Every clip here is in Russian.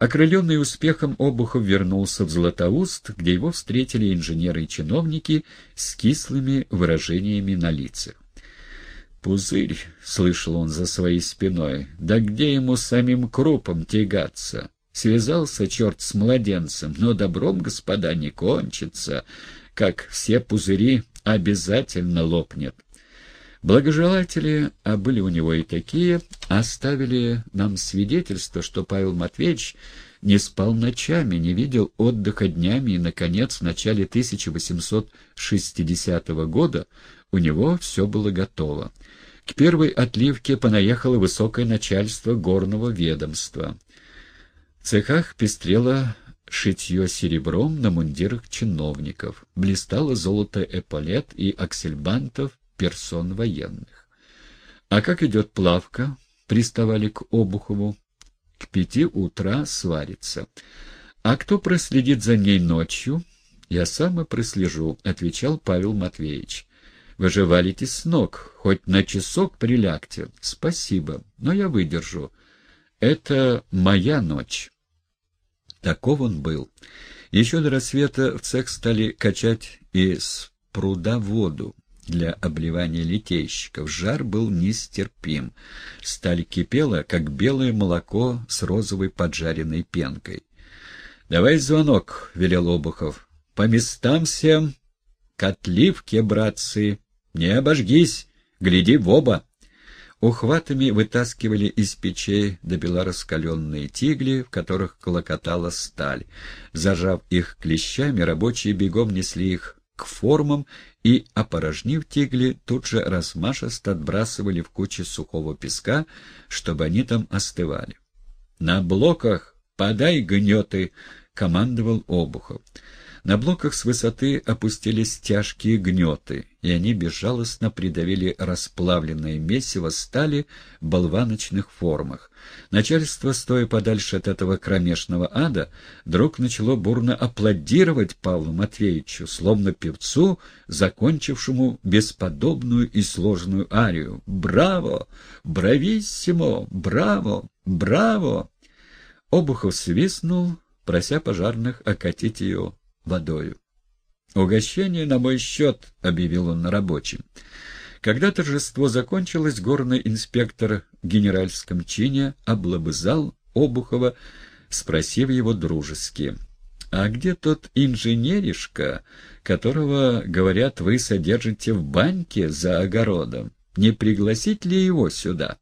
Окрыленный успехом, Обухов вернулся в Златоуст, где его встретили инженеры и чиновники с кислыми выражениями на лицах. «Пузырь», — слышал он за своей спиной, — «да где ему самим крупом тягаться? Связался черт с младенцем, но добром, господа, не кончится, как все пузыри обязательно лопнет». Благожелатели, а были у него и такие, оставили нам свидетельство, что Павел Матвеевич не спал ночами, не видел отдыха днями, и, наконец, в начале 1860 года у него все было готово. К первой отливке понаехало высокое начальство горного ведомства. В цехах пестрело шитье серебром на мундирах чиновников, блистало золото эполет и аксельбантов персон военных. «А как идет плавка?» — приставали к Обухову. «К пяти утра сварится. А кто проследит за ней ночью?» «Я сам и прослежу», — отвечал Павел Матвеевич. «Вы же валитесь с ног, хоть на часок прилягте. Спасибо, но я выдержу. Это моя ночь». Таков он был. Еще до рассвета в цех стали качать из пруда воду для обливания литейщиков. Жар был нестерпим. Сталь кипела, как белое молоко с розовой поджаренной пенкой. — Давай звонок, — велел Обухов. — По местам всем. Котливки, братцы. Не обожгись, гляди в оба. Ухватами вытаскивали из печей добела раскаленные тигли, в которых клокотала сталь. Зажав их клещами, рабочие бегом несли их к формам и, опорожнив тигли, тут же размашисто отбрасывали в кучи сухого песка, чтобы они там остывали. — На блоках подай гнеты! — командовал Обухов. На блоках с высоты опустились тяжкие гнеты, и они безжалостно придавили расплавленное месиво стали в болваночных формах. Начальство, стоя подальше от этого кромешного ада, вдруг начало бурно аплодировать Павлу Матвеевичу, словно певцу, закончившему бесподобную и сложную арию. «Браво! Брависсимо! Браво! Браво!» Обухов свистнул, прося пожарных окатить ее водою. «Угощение на мой счет», — объявил он на рабочем. Когда торжество закончилось, горный инспектор в генеральском чине облобызал Обухова, спросив его дружески. «А где тот инженеришка, которого, говорят, вы содержите в баньке за огородом? Не пригласить ли его сюда?»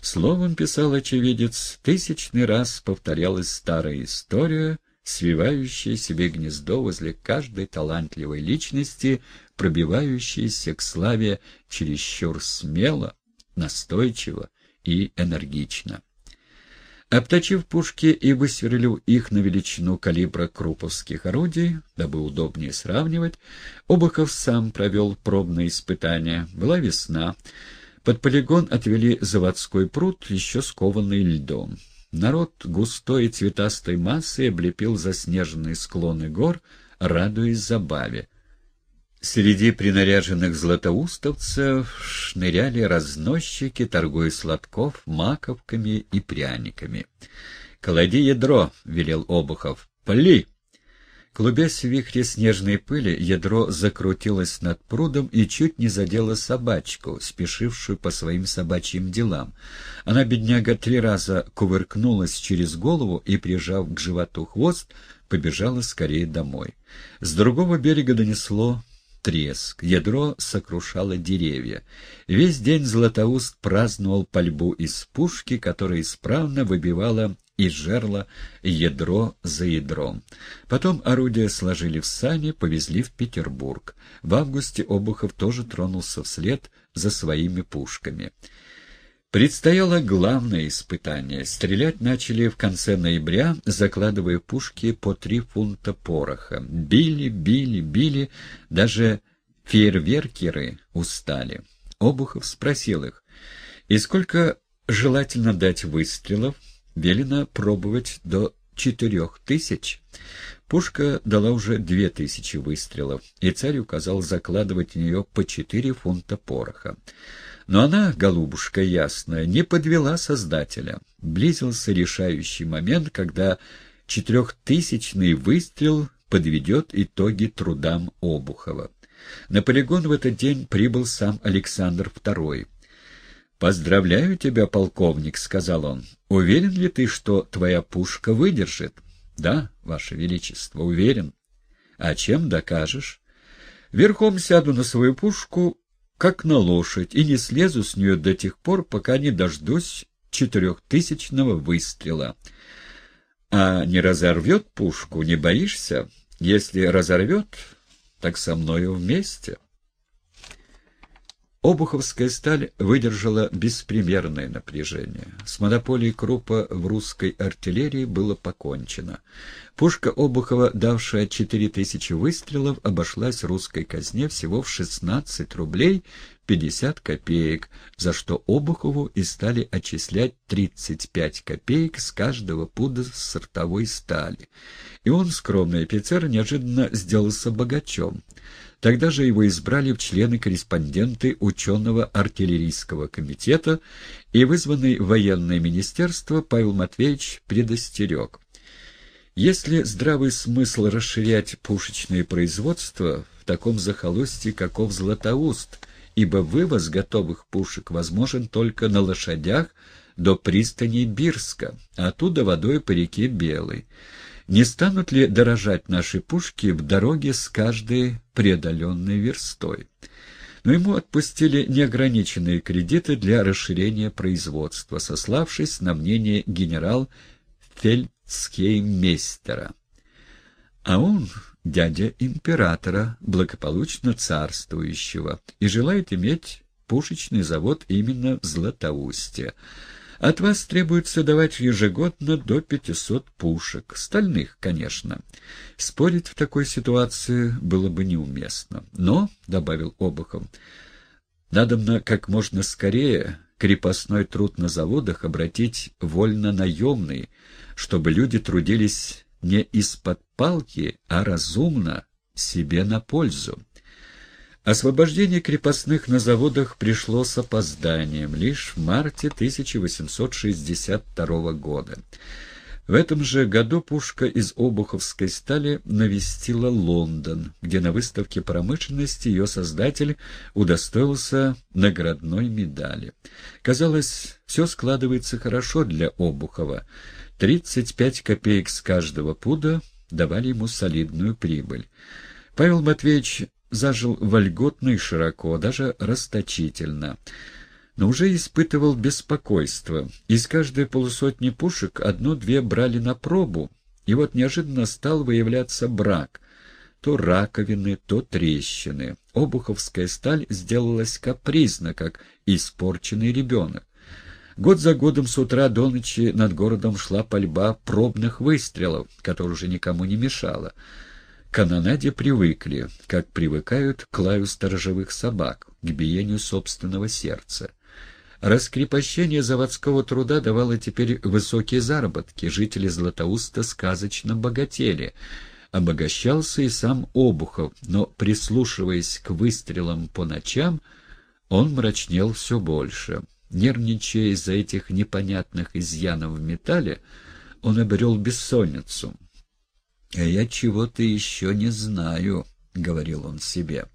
Словом, писал очевидец, тысячный раз повторялась старая история — свивающее себе гнездо возле каждой талантливой личности, пробивающееся к славе чересчур смело, настойчиво и энергично. Обточив пушки и высверлив их на величину калибра круповских орудий, дабы удобнее сравнивать, Обухов сам провел пробные испытания. Была весна. Под полигон отвели заводской пруд, еще скованный льдом. Народ густой и цветастой массой облепил заснеженные склоны гор, радуясь забаве. Среди принаряженных златоустовцев шныряли разносчики, торгуя сладков, маковками и пряниками. — Клади ядро, — велел Обухов. — Пли! Клубясь в вихре снежной пыли, ядро закрутилось над прудом и чуть не задело собачку, спешившую по своим собачьим делам. Она, бедняга, три раза кувыркнулась через голову и, прижав к животу хвост, побежала скорее домой. С другого берега донесло треск. Ядро сокрушало деревья. Весь день Златоуст праздновал пальбу из пушки, которая исправно выбивала из жерла ядро за ядром. Потом орудия сложили в сани, повезли в Петербург. В августе Обухов тоже тронулся вслед за своими пушками. Предстояло главное испытание. Стрелять начали в конце ноября, закладывая пушки по три фунта пороха. Били, били, били, даже фейерверкеры устали. Обухов спросил их, и сколько желательно дать выстрелов? Велено пробовать до четырех тысяч. Пушка дала уже две тысячи выстрелов, и царь указал закладывать в нее по четыре фунта пороха. Но она, голубушка ясная, не подвела Создателя. Близился решающий момент, когда четырехтысячный выстрел подведет итоги трудам Обухова. На полигон в этот день прибыл сам Александр II. «Поздравляю тебя, полковник», — сказал он. «Уверен ли ты, что твоя пушка выдержит?» «Да, ваше величество, уверен». «А чем докажешь?» «Верхом сяду на свою пушку, как на лошадь, и не слезу с нее до тех пор, пока не дождусь четырехтысячного выстрела». «А не разорвет пушку, не боишься? Если разорвет, так со мною вместе». Обуховская сталь выдержала беспримерное напряжение. С монополией крупа в русской артиллерии было покончено. Пушка Обухова, давшая 4000 выстрелов, обошлась русской казне всего в 16 рублей 50 копеек, за что Обухову и стали отчислять 35 копеек с каждого пуда сортовой стали. И он, скромный офицер, неожиданно сделался богачом. Тогда же его избрали в члены-корреспонденты ученого артиллерийского комитета, и вызванный в военное министерство Павел Матвеевич предостерег. Если здравый смысл расширять пушечное производство в таком захолустье, каков Златоуст, ибо вывоз готовых пушек возможен только на лошадях до пристани Бирска, а оттуда водой по реке Белой. Не станут ли дорожать наши пушки в дороге с каждой преодоленной верстой? Но ему отпустили неограниченные кредиты для расширения производства, сославшись на мнение генерал Фельдсхейммейстера. А он дядя императора, благополучно царствующего, и желает иметь пушечный завод именно в Златоусте. От вас требуется давать ежегодно до 500 пушек. Стальных, конечно. Спорить в такой ситуации было бы неуместно. Но, — добавил Обухов, — надо как можно скорее крепостной труд на заводах обратить вольно-наемный, чтобы люди трудились не из-под палки, а разумно, себе на пользу. Освобождение крепостных на заводах пришло с опозданием лишь в марте 1862 года. В этом же году пушка из обуховской стали навестила Лондон, где на выставке промышленности ее создатель удостоился наградной медали. Казалось, все складывается хорошо для Обухова. 35 копеек с каждого пуда давали ему солидную прибыль. Павел Матвеевич зажил вольготно и широко, даже расточительно. Но уже испытывал беспокойство. Из каждой полусотни пушек одну-две брали на пробу, и вот неожиданно стал выявляться брак. То раковины, то трещины. Обуховская сталь сделалась капризна, как испорченный ребенок. Год за годом с утра до ночи над городом шла пальба пробных выстрелов, которая уже никому не мешала канонаде привыкли, как привыкают к лаю сторожевых собак, к биению собственного сердца. Раскрепощение заводского труда давало теперь высокие заработки, жители Златоуста сказочно богатели. Обогащался и сам Обухов, но, прислушиваясь к выстрелам по ночам, он мрачнел все больше. Нервничая из-за этих непонятных изъянов в металле, он обрел бессонницу. «А я чего-то еще не знаю», — говорил он себе.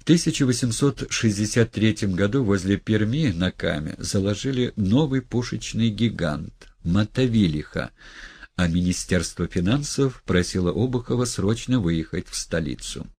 В 1863 году возле Перми на Каме заложили новый пушечный гигант — Мотовилиха, а Министерство финансов просило Обухова срочно выехать в столицу.